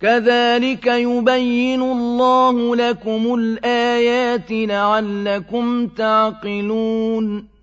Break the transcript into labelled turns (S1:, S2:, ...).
S1: كَذَٰلِكَ يُبَيِّنُ اللَّهُ لَكُمُ الْآيَاتِ لَعَلَّكُمْ تَعْقِلُونَ.